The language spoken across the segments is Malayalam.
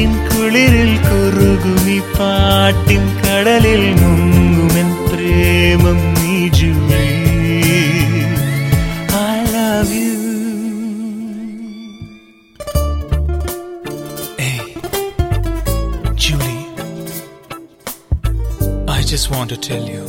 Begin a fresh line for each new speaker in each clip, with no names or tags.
കാറ്റിൻ കുളിരിൽ കുറുകുമി പാട്ടിൻ കടലിൽ മുങ്ങുമെൻ പ്രേമം നീ Julie I love you
Julie I just want
to tell you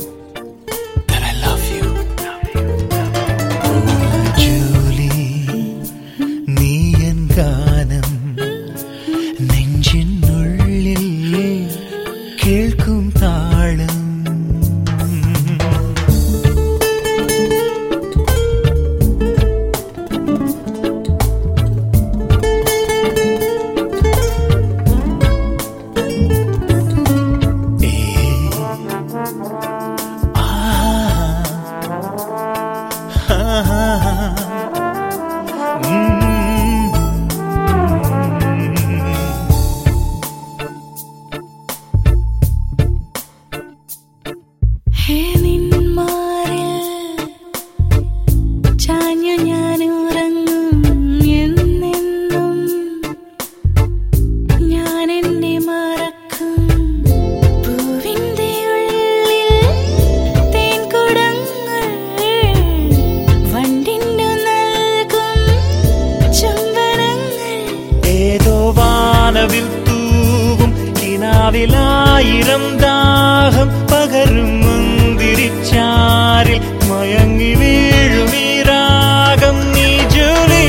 കിനാവിലായിരം ദാഹം പകരും മുന്തിരിച്ചാരിൽ മയങ്ങി വീഴും ഈ രാഗം നീ ജോലി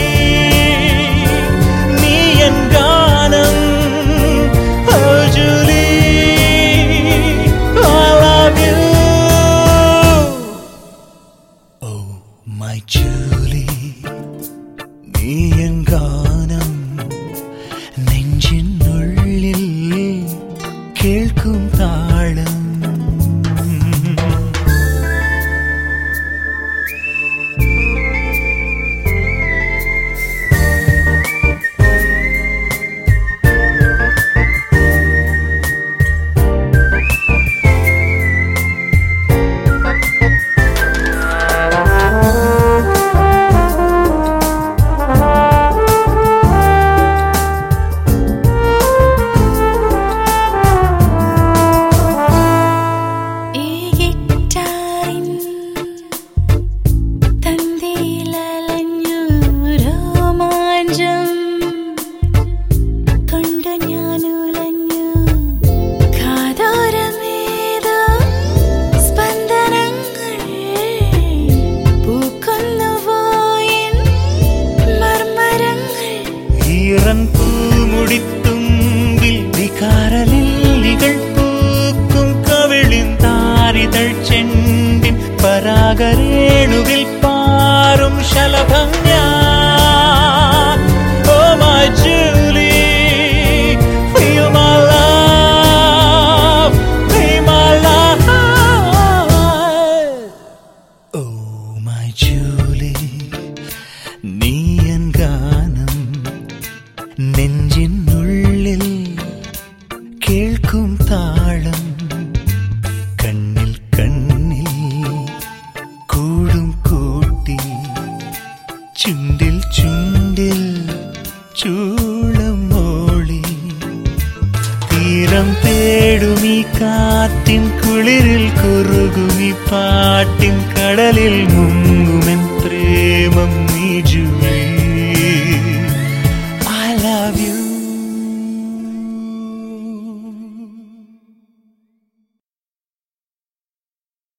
നീ എൻ ഗാനം you. Oh my Julie. നീ എൻ ഗാനം శలభం തേടുമീ കാറ്റിൻ കുളിരിൽ കുറുകുമി പാട്ടിൻ കടലിൽ മുങ്ങുമെൻ പ്രേമം നീ ജൂലി.